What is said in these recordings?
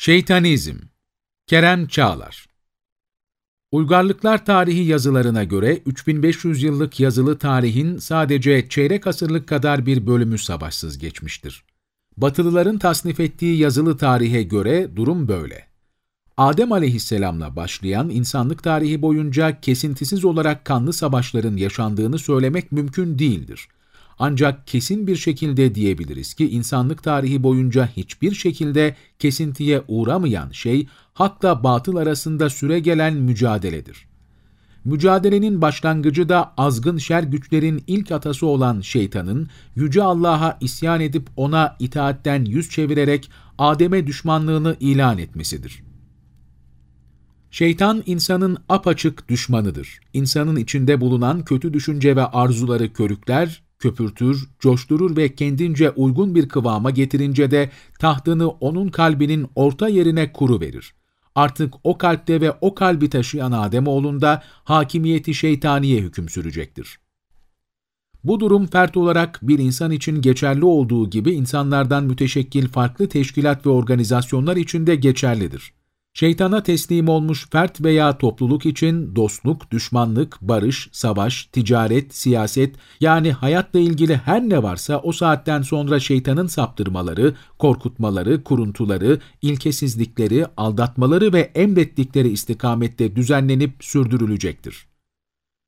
Şeytanizm Kerem Çağlar Uygarlıklar tarihi yazılarına göre 3500 yıllık yazılı tarihin sadece çeyrek asırlık kadar bir bölümü savaşsız geçmiştir. Batılıların tasnif ettiği yazılı tarihe göre durum böyle. Adem aleyhisselamla başlayan insanlık tarihi boyunca kesintisiz olarak kanlı savaşların yaşandığını söylemek mümkün değildir. Ancak kesin bir şekilde diyebiliriz ki insanlık tarihi boyunca hiçbir şekilde kesintiye uğramayan şey hakla batıl arasında süre gelen mücadeledir. Mücadelenin başlangıcı da azgın şer güçlerin ilk atası olan şeytanın, Yüce Allah'a isyan edip ona itaatten yüz çevirerek Adem'e düşmanlığını ilan etmesidir. Şeytan insanın apaçık düşmanıdır. İnsanın içinde bulunan kötü düşünce ve arzuları körükler, köpürtür, coşturur ve kendince uygun bir kıvama getirince de tahtını onun kalbinin orta yerine kuru verir. Artık o kalpte ve o kalbi taşıyan Ademoğlunda hakimiyeti şeytaniye hüküm sürecektir. Bu durum fert olarak bir insan için geçerli olduğu gibi insanlardan müteşekkil farklı teşkilat ve organizasyonlar için de geçerlidir. Şeytana teslim olmuş fert veya topluluk için dostluk, düşmanlık, barış, savaş, ticaret, siyaset yani hayatla ilgili her ne varsa o saatten sonra şeytanın saptırmaları, korkutmaları, kuruntuları, ilkesizlikleri, aldatmaları ve emrettikleri istikamette düzenlenip sürdürülecektir.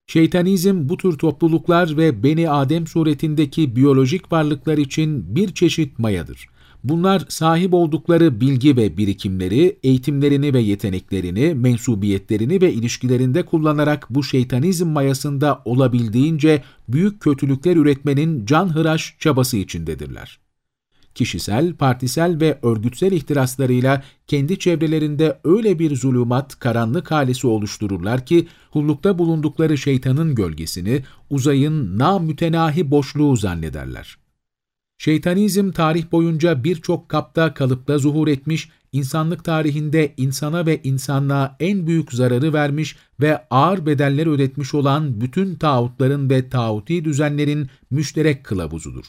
Şeytanizm bu tür topluluklar ve Beni Adem suretindeki biyolojik varlıklar için bir çeşit mayadır. Bunlar sahip oldukları bilgi ve birikimleri, eğitimlerini ve yeteneklerini, mensubiyetlerini ve ilişkilerinde kullanarak bu şeytanizm mayasında olabildiğince büyük kötülükler üretmenin canhıraş çabası içindedirler. Kişisel, partisel ve örgütsel ihtiraslarıyla kendi çevrelerinde öyle bir zulümat, karanlık halisi oluştururlar ki, hullukta bulundukları şeytanın gölgesini uzayın namütenahi boşluğu zannederler. Şeytanizm tarih boyunca birçok kapta kalıpta zuhur etmiş, insanlık tarihinde insana ve insanlığa en büyük zararı vermiş ve ağır bedeller ödetmiş olan bütün tağutların ve tağuti düzenlerin müşterek kılavuzudur.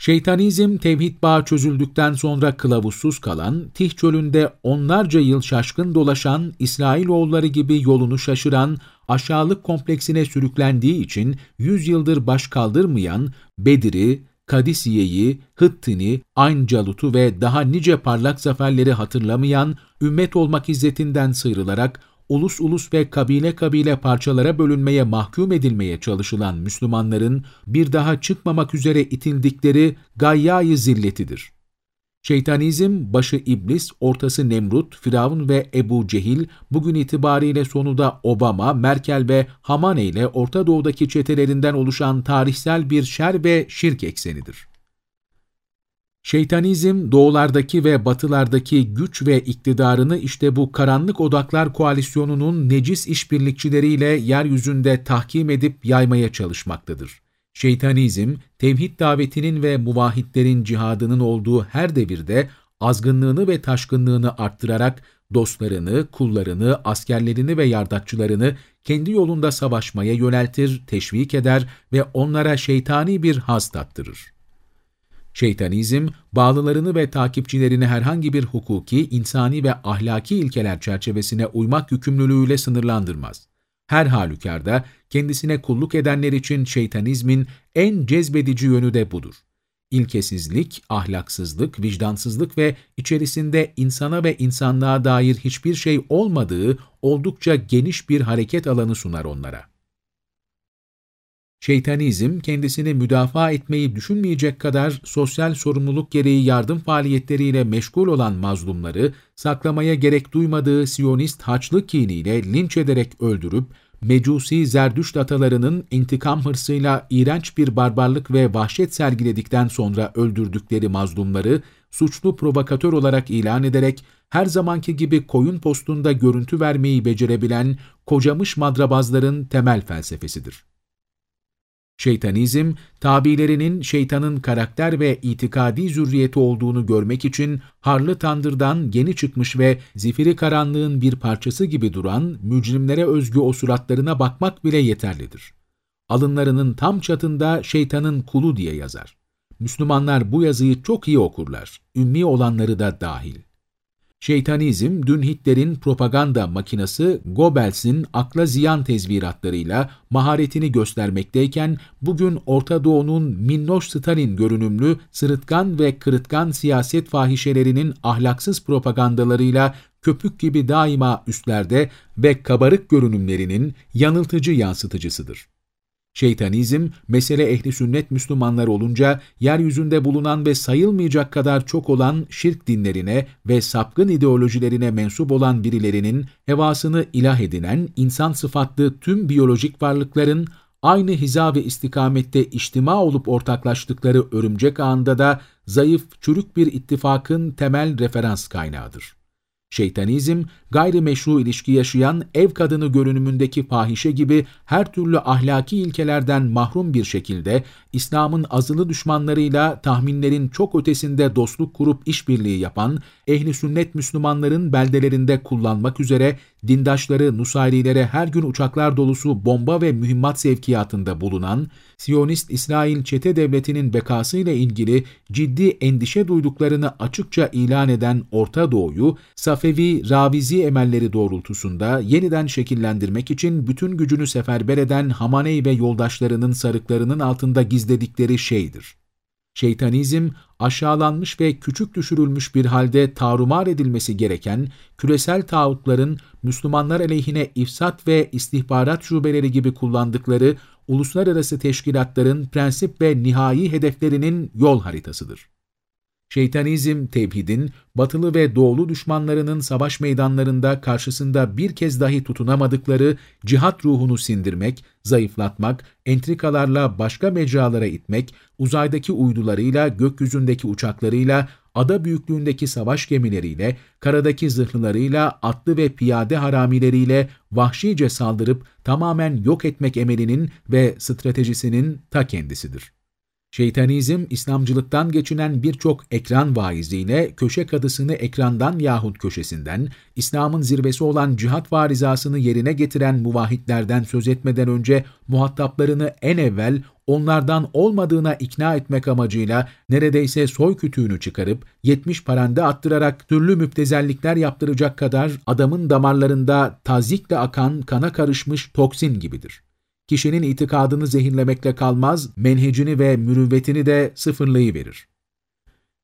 Şeytanizm tevhid bağı çözüldükten sonra kılavuzsuz kalan, Tih çölünde onlarca yıl şaşkın dolaşan, İsrailoğulları gibi yolunu şaşıran, aşağılık kompleksine sürüklendiği için yüz yıldır baş kaldırmayan, Bedir'i, Kadisiye'yi, Hıttin'i, Ayn Calut'u ve daha nice parlak zaferleri hatırlamayan, ümmet olmak izzetinden sıyrılarak, ulus ulus ve kabile kabile parçalara bölünmeye mahkum edilmeye çalışılan Müslümanların bir daha çıkmamak üzere itildikleri gayyayı zilletidir. Şeytanizm, başı iblis, ortası Nemrut, Firavun ve Ebu Cehil, bugün itibariyle sonu da Obama, Merkel ve Hamane ile Orta Doğu'daki çetelerinden oluşan tarihsel bir şer ve şirk eksenidir. Şeytanizm, doğulardaki ve batılardaki güç ve iktidarını işte bu karanlık odaklar koalisyonunun necis işbirlikçileriyle yeryüzünde tahkim edip yaymaya çalışmaktadır. Şeytanizm, tevhid davetinin ve muvahhidlerin cihadının olduğu her devirde azgınlığını ve taşkınlığını arttırarak dostlarını, kullarını, askerlerini ve yardakçılarını kendi yolunda savaşmaya yöneltir, teşvik eder ve onlara şeytani bir haz tattırır. Şeytanizm, bağlılarını ve takipçilerini herhangi bir hukuki, insani ve ahlaki ilkeler çerçevesine uymak yükümlülüğüyle sınırlandırmaz. Her halükarda kendisine kulluk edenler için şeytanizmin en cezbedici yönü de budur. İlkesizlik, ahlaksızlık, vicdansızlık ve içerisinde insana ve insanlığa dair hiçbir şey olmadığı oldukça geniş bir hareket alanı sunar onlara. Şeytanizm, kendisini müdafaa etmeyi düşünmeyecek kadar sosyal sorumluluk gereği yardım faaliyetleriyle meşgul olan mazlumları, saklamaya gerek duymadığı Siyonist haçlık kiniyle linç ederek öldürüp, Mecusi Zerdüşt atalarının intikam hırsıyla iğrenç bir barbarlık ve vahşet sergiledikten sonra öldürdükleri mazlumları suçlu provokatör olarak ilan ederek her zamanki gibi koyun postunda görüntü vermeyi becerebilen kocamış madrabazların temel felsefesidir. Şeytanizm, tabilerinin şeytanın karakter ve itikadi zürriyeti olduğunu görmek için harlı tandırdan yeni çıkmış ve zifiri karanlığın bir parçası gibi duran mücrimlere özgü o suratlarına bakmak bile yeterlidir. Alınlarının tam çatında şeytanın kulu diye yazar. Müslümanlar bu yazıyı çok iyi okurlar, ümmi olanları da dahil. Şeytanizm, dün Hitler'in propaganda makinası Goebbels'in akla ziyan tezviratlarıyla maharetini göstermekteyken, bugün Orta Doğu'nun minnoş Stalin görünümlü, sırıtkan ve kırıtkan siyaset fahişelerinin ahlaksız propagandalarıyla köpük gibi daima üstlerde ve kabarık görünümlerinin yanıltıcı yansıtıcısıdır. Şeytanizm, mesele ehli sünnet Müslümanlar olunca, yeryüzünde bulunan ve sayılmayacak kadar çok olan şirk dinlerine ve sapkın ideolojilerine mensup olan birilerinin hevasını ilah edinen insan sıfatlı tüm biyolojik varlıkların aynı hiza ve istikamette içtima olup ortaklaştıkları örümcek ağında da zayıf, çürük bir ittifakın temel referans kaynağıdır. Şeytanizm, gayrimeşru ilişki yaşayan ev kadını görünümündeki fahişe gibi her türlü ahlaki ilkelerden mahrum bir şekilde İslam'ın azılı düşmanlarıyla tahminlerin çok ötesinde dostluk kurup işbirliği yapan, ehli sünnet Müslümanların beldelerinde kullanmak üzere dindaşları Nusayrilere her gün uçaklar dolusu bomba ve mühimmat sevkiyatında bulunan, Siyonist İsrail çete devletinin bekasıyla ilgili ciddi endişe duyduklarını açıkça ilan eden Orta Doğu'yu, Safevi, Ravizi emelleri doğrultusunda yeniden şekillendirmek için bütün gücünü seferber eden Hamaney ve yoldaşlarının sarıklarının altında gizledikleri şeydir. Şeytanizm, aşağılanmış ve küçük düşürülmüş bir halde tarumar edilmesi gereken küresel tağutların Müslümanlar aleyhine ifsat ve istihbarat şubeleri gibi kullandıkları uluslararası teşkilatların prensip ve nihai hedeflerinin yol haritasıdır. Şeytanizm, tevhidin, batılı ve doğulu düşmanlarının savaş meydanlarında karşısında bir kez dahi tutunamadıkları cihat ruhunu sindirmek, zayıflatmak, entrikalarla başka mecralara itmek, uzaydaki uydularıyla, gökyüzündeki uçaklarıyla, ada büyüklüğündeki savaş gemileriyle, karadaki zırhlılarıyla, atlı ve piyade haramileriyle vahşice saldırıp tamamen yok etmek emelinin ve stratejisinin ta kendisidir. Şeytanizm, İslamcılıktan geçinen birçok ekran vaizliğine, köşe kadısını ekrandan yahut köşesinden, İslam'ın zirvesi olan cihat varizasını yerine getiren muvahitlerden söz etmeden önce muhataplarını en evvel onlardan olmadığına ikna etmek amacıyla neredeyse soy kütüğünü çıkarıp 70 parande attırarak türlü müptezellikler yaptıracak kadar adamın damarlarında tazikle akan kana karışmış toksin gibidir kişinin itikadını zehirlemekle kalmaz, menhecini ve mürüvvetini de sıfırlayıverir.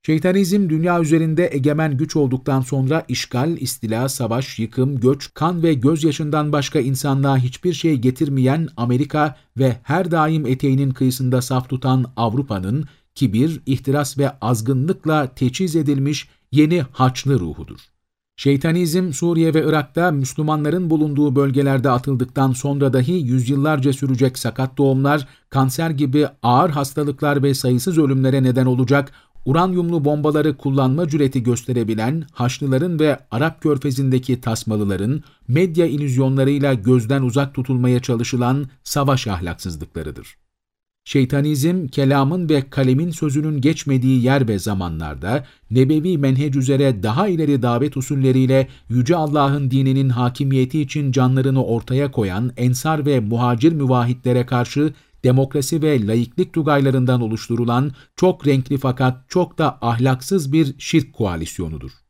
Şeytanizm dünya üzerinde egemen güç olduktan sonra işgal, istila, savaş, yıkım, göç, kan ve gözyaşından başka insanlığa hiçbir şey getirmeyen Amerika ve her daim eteğinin kıyısında saf tutan Avrupa'nın kibir, ihtiras ve azgınlıkla teçhiz edilmiş yeni haçlı ruhudur. Şeytanizm Suriye ve Irak'ta Müslümanların bulunduğu bölgelerde atıldıktan sonra dahi yüzyıllarca sürecek sakat doğumlar, kanser gibi ağır hastalıklar ve sayısız ölümlere neden olacak uranyumlu bombaları kullanma cüreti gösterebilen Haçlıların ve Arap körfezindeki tasmalıların medya ilüzyonlarıyla gözden uzak tutulmaya çalışılan savaş ahlaksızlıklarıdır. Şeytanizm, kelamın ve kalemin sözünün geçmediği yer ve zamanlarda, nebevi menhec üzere daha ileri davet usulleriyle Yüce Allah'ın dininin hakimiyeti için canlarını ortaya koyan ensar ve muhacir müvahitlere karşı demokrasi ve laiklik tugaylarından oluşturulan çok renkli fakat çok da ahlaksız bir şirk koalisyonudur.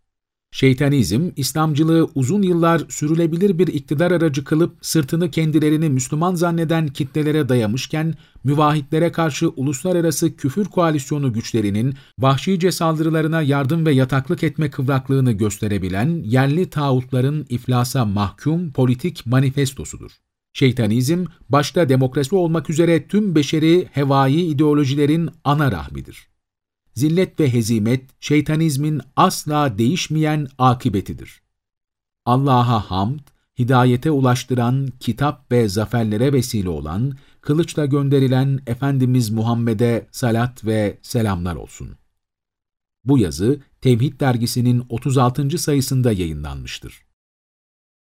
Şeytanizm, İslamcılığı uzun yıllar sürülebilir bir iktidar aracı kılıp sırtını kendilerini Müslüman zanneden kitlelere dayamışken, müvahitlere karşı uluslararası küfür koalisyonu güçlerinin vahşice saldırılarına yardım ve yataklık etme kıvraklığını gösterebilen yerli tağutların iflasa mahkum politik manifestosudur. Şeytanizm, başta demokrasi olmak üzere tüm beşeri hevai ideolojilerin ana rahmidir zillet ve hezimet şeytanizmin asla değişmeyen akibetidir. Allah'a hamd, hidayete ulaştıran, kitap ve zaferlere vesile olan, kılıçla gönderilen Efendimiz Muhammed'e salat ve selamlar olsun. Bu yazı Tevhid dergisinin 36. sayısında yayınlanmıştır.